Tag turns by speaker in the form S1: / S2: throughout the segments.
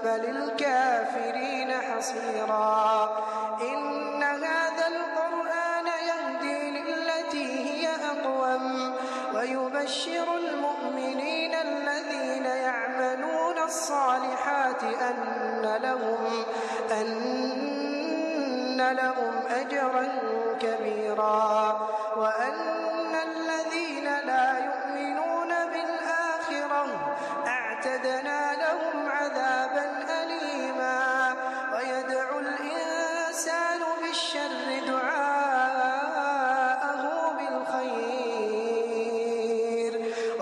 S1: للكافرين حصيرا. إن هذا القرآن يهدي للتي هي أقوم ويبشر المؤمنين الذين يعملون الصالحات أن لهم أن لهم أجرا كبيرا. وأن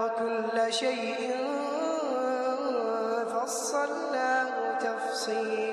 S1: وكل شيء فصلناه تفصيلا.